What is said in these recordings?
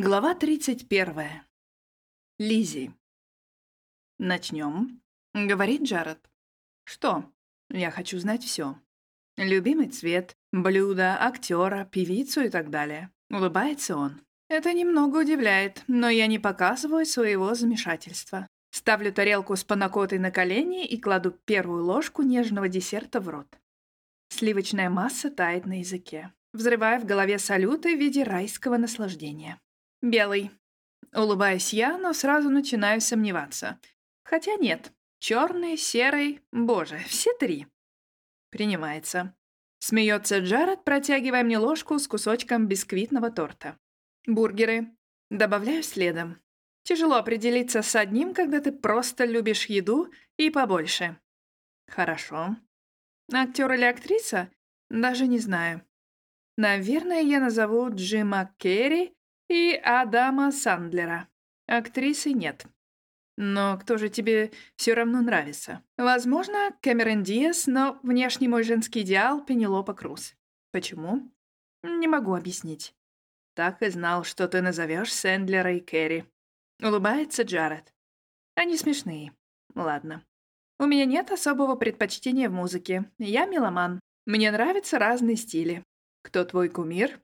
Глава 31. Лизи. «Начнем», — говорит Джаред. «Что? Я хочу знать все. Любимый цвет, блюдо, актера, певицу и так далее». Улыбается он. Это немного удивляет, но я не показываю своего замешательства. Ставлю тарелку с панакотой на колени и кладу первую ложку нежного десерта в рот. Сливочная масса тает на языке, взрывая в голове салюты в виде райского наслаждения. Белый. Улыбаюсь я, но сразу начинаю сомневаться. Хотя нет. Черный, серый, боже, все три. Принимается. Смеется Джаред, протягивая мне ложку с кусочком бисквитного торта. Бургеры. Добавляю следом. Тяжело определиться с одним, когда ты просто любишь еду и побольше. Хорошо. Актер или актриса? Даже не знаю. Наверное, я назову Джима Керри и Адама Сандлера. Актрисы нет. Но кто же тебе все равно нравится? Возможно, Кэмерон Диас, но внешний мой женский идеал — Пенелопа Круз. Почему? Не могу объяснить. Так и знал, что ты назовешь Сэндлера и Кэрри. Улыбается Джаред. Они смешные. Ладно. У меня нет особого предпочтения в музыке. Я меломан. Мне нравятся разные стили. Кто твой кумир?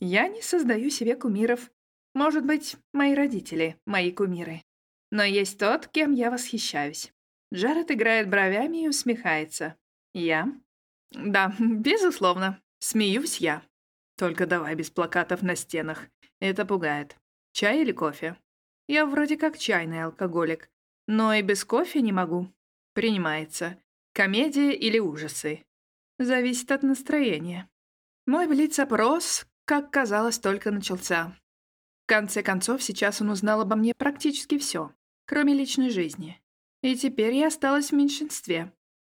Я не создаю себе кумиров. Может быть, мои родители — мои кумиры. Но есть тот, кем я восхищаюсь. Джаред играет бровями и усмехается. Я? Да, безусловно. Смеюсь я. Только давай без плакатов на стенах. Это пугает. Чай или кофе? Я вроде как чайный алкоголик. Но и без кофе не могу. Принимается. Комедия или ужасы? Зависит от настроения. Мой блиц-опрос как казалось, только начался. В конце концов, сейчас он узнал обо мне практически все, кроме личной жизни. И теперь я осталась в меньшинстве.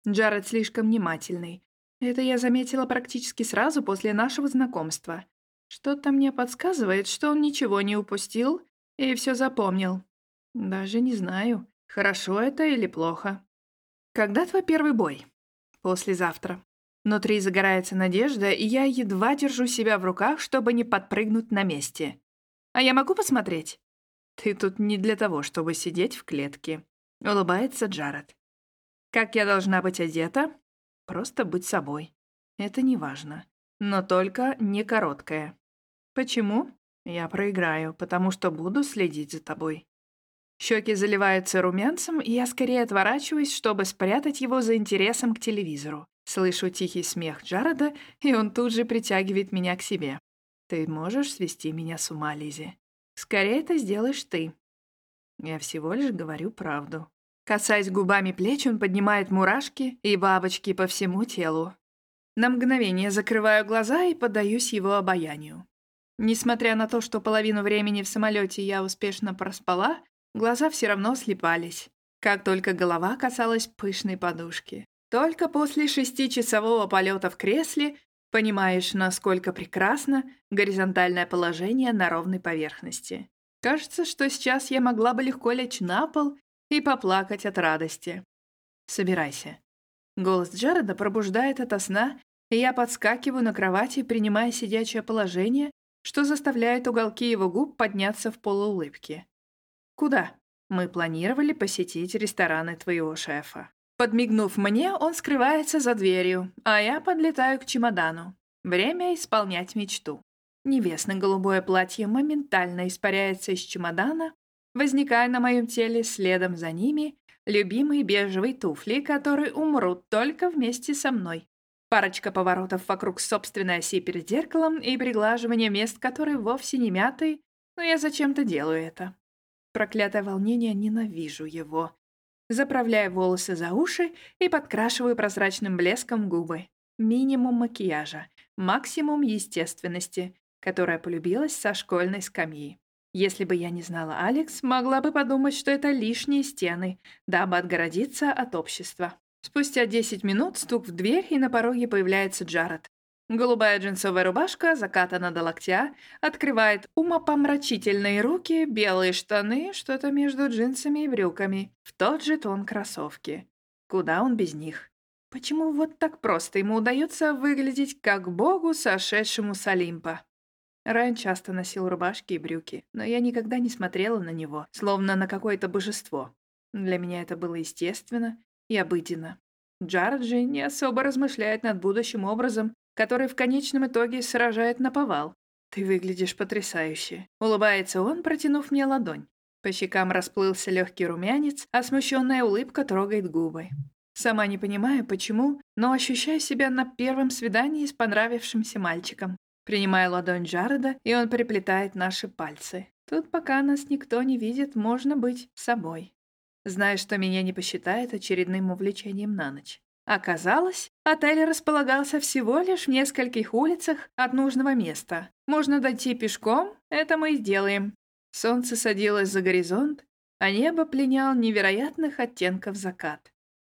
Джаред слишком внимательный. Это я заметила практически сразу после нашего знакомства. Что-то мне подсказывает, что он ничего не упустил и все запомнил. Даже не знаю, хорошо это или плохо. Когда твой первый бой? Послезавтра. Внутри загорается надежда, и я едва держу себя в руках, чтобы не подпрыгнуть на месте. «А я могу посмотреть?» «Ты тут не для того, чтобы сидеть в клетке», — улыбается Джаред. «Как я должна быть одета?» «Просто быть собой. Это не важно. Но только не короткое». «Почему?» «Я проиграю, потому что буду следить за тобой». Щеки заливаются румянцем, и я скорее отворачиваюсь, чтобы спрятать его за интересом к телевизору. Слышу тихий смех Джареда, и он тут же притягивает меня к себе. «Ты можешь свести меня с ума, Лизи? Скорее это сделаешь ты». Я всего лишь говорю правду. Касаясь губами плеч, он поднимает мурашки и бабочки по всему телу. На мгновение закрываю глаза и поддаюсь его обаянию. Несмотря на то, что половину времени в самолете я успешно проспала, глаза все равно слепались, как только голова касалась пышной подушки. Только после шестичасового полета в кресле понимаешь, насколько прекрасно горизонтальное положение на ровной поверхности. Кажется, что сейчас я могла бы легко лечь на пол и поплакать от радости. «Собирайся». Голос Джареда пробуждает ото сна, и я подскакиваю на кровати, принимая сидячее положение, что заставляет уголки его губ подняться в полуулыбке. «Куда?» «Мы планировали посетить рестораны твоего шефа». Подмигнув мне, он скрывается за дверью, а я подлетаю к чемодану. Время исполнять мечту. Небесно-голубое платье моментально испаряется из чемодана, возникая на моем теле следом за ними любимые бежевые туфли, которые умрут только вместе со мной. Парочка поворотов вокруг собственной оси перед зеркалом и приглаживание мест, которые вовсе не мятые, но я зачем-то делаю это. Проклятое волнение, ненавижу его заправляя волосы за уши и подкрашиваю прозрачным блеском губы. Минимум макияжа, максимум естественности, которая полюбилась со школьной скамьи. Если бы я не знала Алекс, могла бы подумать, что это лишние стены, дабы отгородиться от общества. Спустя 10 минут стук в дверь, и на пороге появляется Джаред. Голубая джинсовая рубашка закатана до локтя, открывает умопомрачительные руки, белые штаны, что-то между джинсами и брюками, в тот же тон кроссовки. Куда он без них? Почему вот так просто ему удается выглядеть как богу, сошедшему с Олимпа? Райан часто носил рубашки и брюки, но я никогда не смотрела на него, словно на какое-то божество. Для меня это было естественно и обыденно. Джаред же не особо размышляет над будущим образом, который в конечном итоге сражает на повал. «Ты выглядишь потрясающе», — улыбается он, протянув мне ладонь. По щекам расплылся легкий румянец, а смущенная улыбка трогает губы. Сама не понимаю, почему, но ощущаю себя на первом свидании с понравившимся мальчиком. Принимаю ладонь Джареда, и он приплетает наши пальцы. Тут пока нас никто не видит, можно быть собой. Зная, что меня не посчитает очередным увлечением на ночь. Оказалось, отель располагался всего лишь в нескольких улицах от нужного места. Можно дойти пешком, это мы и сделаем. Солнце садилось за горизонт, а небо пленял невероятных оттенков закат.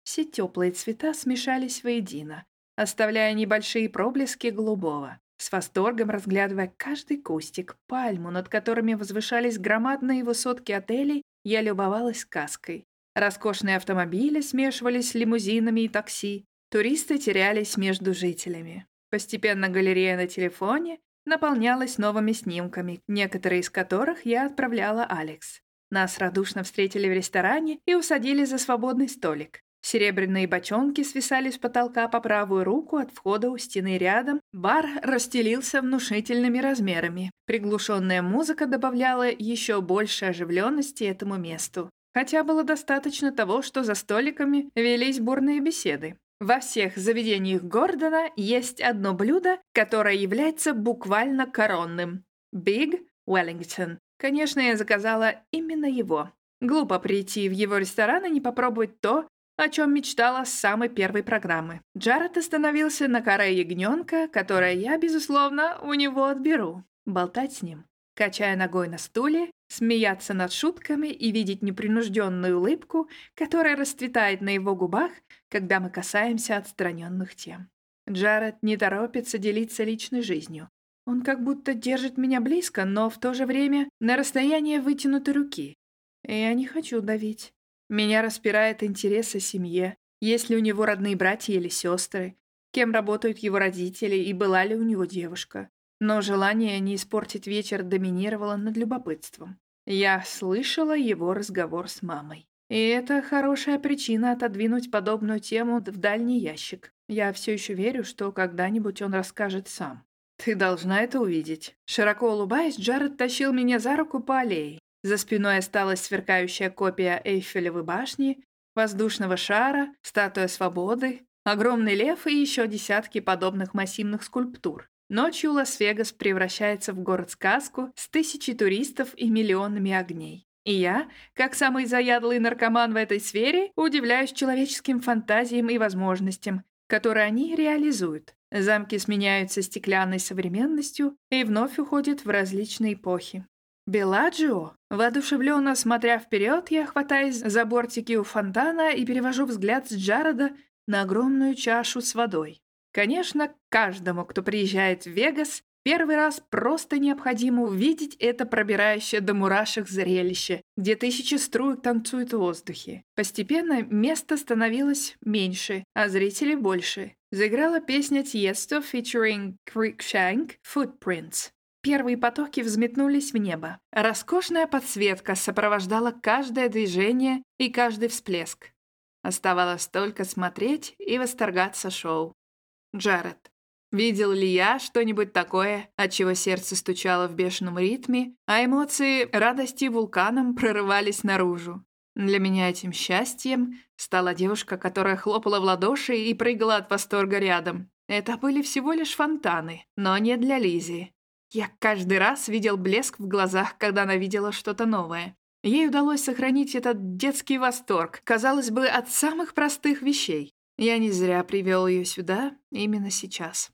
Все теплые цвета смешались воедино, оставляя небольшие проблески голубого. С восторгом разглядывая каждый кустик, пальму, над которыми возвышались громадные высотки отелей, я любовалась сказкой. Роскошные автомобили смешивались с лимузинами и такси. Туристы терялись между жителями. Постепенно галерея на телефоне наполнялась новыми снимками, некоторые из которых я отправляла Алекс. Нас радушно встретили в ресторане и усадили за свободный столик. Серебряные бочонки свисали с потолка по правую руку от входа у стены рядом. Бар расстелился внушительными размерами. Приглушенная музыка добавляла еще больше оживленности этому месту. Хотя было достаточно того, что за столиками велись бурные беседы. Во всех заведениях Гордона есть одно блюдо, которое является буквально коронным. Big Wellington. Конечно, я заказала именно его. Глупо прийти в его ресторан и не попробовать то, о чем мечтала с самой первой программы. Джаред остановился на коре ягненка, которое я, безусловно, у него отберу. Болтать с ним, качая ногой на стуле, смеяться над шутками и видеть непринужденную улыбку, которая расцветает на его губах, когда мы касаемся отстраненных тем. Джаред не торопится делиться личной жизнью. Он как будто держит меня близко, но в то же время на расстоянии вытянутой руки. Я не хочу давить. Меня распирает интерес о семье, есть ли у него родные братья или сестры, кем работают его родители и была ли у него девушка. Но желание не испортить вечер доминировало над любопытством. Я слышала его разговор с мамой. И это хорошая причина отодвинуть подобную тему в дальний ящик. Я все еще верю, что когда-нибудь он расскажет сам. «Ты должна это увидеть». Широко улыбаясь, Джаред тащил меня за руку по аллее. За спиной осталась сверкающая копия Эйфелевой башни, воздушного шара, статуя свободы, огромный лев и еще десятки подобных массивных скульптур. Ночью Лас-Вегас превращается в город-сказку с тысячей туристов и миллионами огней. И я, как самый заядлый наркоман в этой сфере, удивляюсь человеческим фантазиям и возможностям, которые они реализуют. Замки сменяются стеклянной современностью и вновь уходят в различные эпохи. Беладжио? Воодушевленно смотря вперед, я хватаюсь за бортики у фонтана и перевожу взгляд с Джареда на огромную чашу с водой. Конечно, каждому, кто приезжает в Вегас, первый раз просто необходимо увидеть это пробирающее до мурашек зрелище, где тысячи струек танцуют в воздухе. Постепенно место становилось меньше, а зрителей больше. Заиграла песня Tiesto featuring Creekshank Footprints. Первые потоки взметнулись в небо. Роскошная подсветка сопровождала каждое движение и каждый всплеск. Оставалось только смотреть и восторгаться шоу. Джаред. Видел ли я что-нибудь такое, от чего сердце стучало в бешеном ритме, а эмоции радости вулканом прорывались наружу? Для меня этим счастьем стала девушка, которая хлопала в ладоши и прыгала от восторга рядом. Это были всего лишь фонтаны, но не для Лизи. Я каждый раз видел блеск в глазах, когда она видела что-то новое. Ей удалось сохранить этот детский восторг, казалось бы, от самых простых вещей. Я не зря привел ее сюда именно сейчас.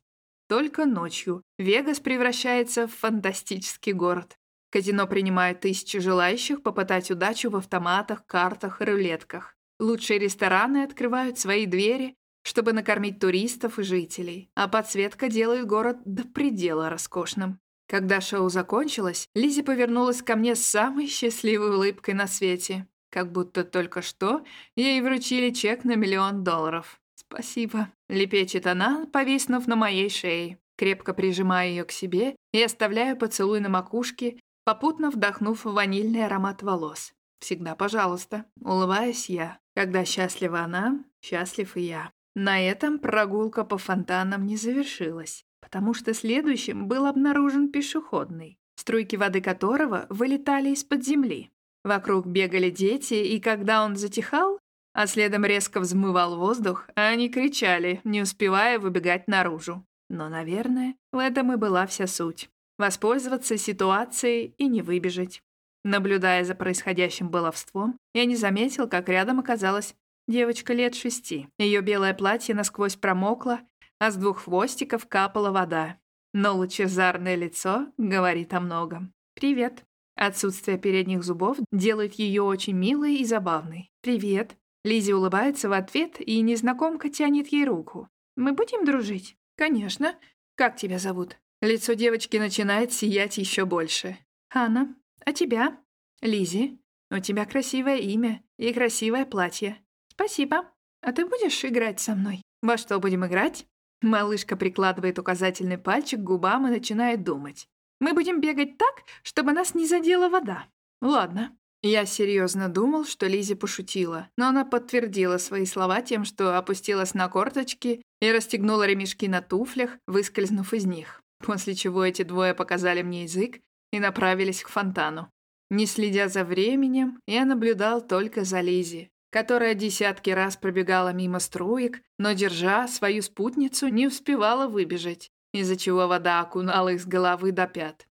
Только ночью Вегас превращается в фантастический город. Казино принимает тысячи желающих попытать удачу в автоматах, картах и рулетках. Лучшие рестораны открывают свои двери, чтобы накормить туристов и жителей, а подсветка делает город до предела роскошным. Когда шоу закончилось, Лизи повернулась ко мне с самой счастливой улыбкой на свете, как будто только что ей вручили чек на миллион долларов. «Спасибо», — лепечет она, повиснув на моей шее. крепко прижимаю ее к себе и оставляю поцелуй на макушке, попутно вдохнув ванильный аромат волос. Всегда пожалуйста, улыбаюсь я. Когда счастлива она, счастлив и я. На этом прогулка по фонтанам не завершилась, потому что следующим был обнаружен пешеходный, струйки воды которого вылетали из-под земли. Вокруг бегали дети, и когда он затихал, а следом резко взмывал воздух, они кричали, не успевая выбегать наружу. Но, наверное, в этом и была вся суть. Воспользоваться ситуацией и не выбежать. Наблюдая за происходящим баловством, я не заметил, как рядом оказалась девочка лет шести. Ее белое платье насквозь промокло, а с двух хвостиков капала вода. Но лучезарное лицо говорит о многом. «Привет». Отсутствие передних зубов делает ее очень милой и забавной. «Привет». Лизи улыбается в ответ, и незнакомка тянет ей руку. «Мы будем дружить?» «Конечно. Как тебя зовут?» Лицо девочки начинает сиять еще больше. «Анна, а тебя?» Лизи, у тебя красивое имя и красивое платье. Спасибо. А ты будешь играть со мной? Во что будем играть?» Малышка прикладывает указательный пальчик к губам и начинает думать. «Мы будем бегать так, чтобы нас не задела вода. Ладно, я серьезно думал, что Лизи пошутила, но она подтвердила свои слова тем, что опустилась на корточки и расстегнула ремешки на туфлях, выскользнув из них, после чего эти двое показали мне язык и направились к фонтану. Не следя за временем, я наблюдал только за Лизи, которая десятки раз пробегала мимо струек, но, держа свою спутницу, не успевала выбежать, из-за чего вода окунала их с головы до пят.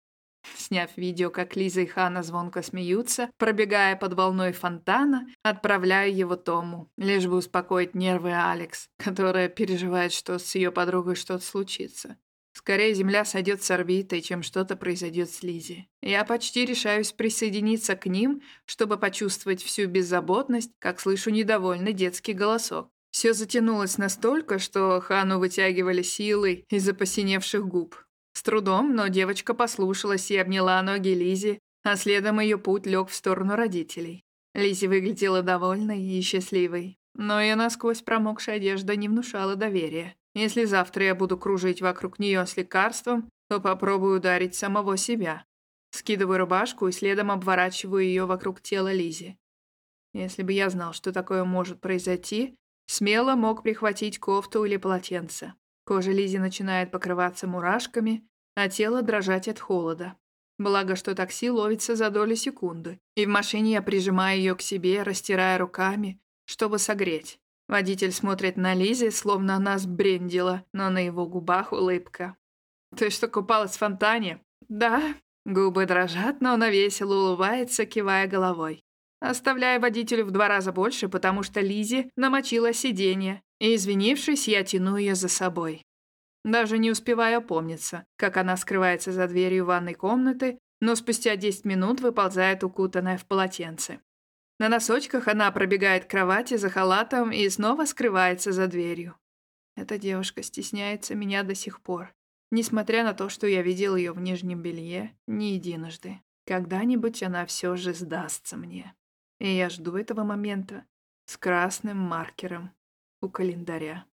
Сняв видео, как Лиза и Хана звонко смеются, пробегая под волной фонтана, отправляю его Тому, лишь бы успокоить нервы Алекс, которая переживает, что с ее подругой что-то случится. Скорее земля сойдет с орбиты, чем что-то произойдет с Лизи. Я почти решаюсь присоединиться к ним, чтобы почувствовать всю беззаботность, как слышу недовольный детский голосок. Все затянулось настолько, что Хану вытягивали силой из-за посиневших губ. С трудом, но девочка послушалась и обняла ноги Лизи, а следом ее путь лег в сторону родителей. Лизи выглядела довольной и счастливой, но ее насквозь промокшая одежда не внушала доверия. Если завтра я буду кружить вокруг нее с лекарством, то попробую ударить самого себя. Скидываю рубашку и следом обворачиваю ее вокруг тела Лизи. Если бы я знал, что такое может произойти, смело мог прихватить кофту или полотенце. Кожа Лизи начинает покрываться мурашками, а тело дрожать от холода. Благо, что такси ловится за доли секунды, и в машине я прижимаю ее к себе, растирая руками, чтобы согреть. Водитель смотрит на Лизи, словно она сбрендила, но на его губах улыбка. «Ты что, купалась в фонтане?» «Да». Губы дрожат, но она весело улыбается, кивая головой. Оставляя водителю в два раза больше, потому что Лизи намочила сиденье, и, извинившись, я тяну ее за собой. Даже не успеваю опомниться, как она скрывается за дверью ванной комнаты, но спустя 10 минут выползает укутанная в полотенце. На носочках она пробегает к кровати за халатом и снова скрывается за дверью. Эта девушка стесняется меня до сих пор, несмотря на то, что я видел ее в нижнем белье не единожды. Когда-нибудь она все же сдастся мне. И я жду этого момента с красным маркером у календаря.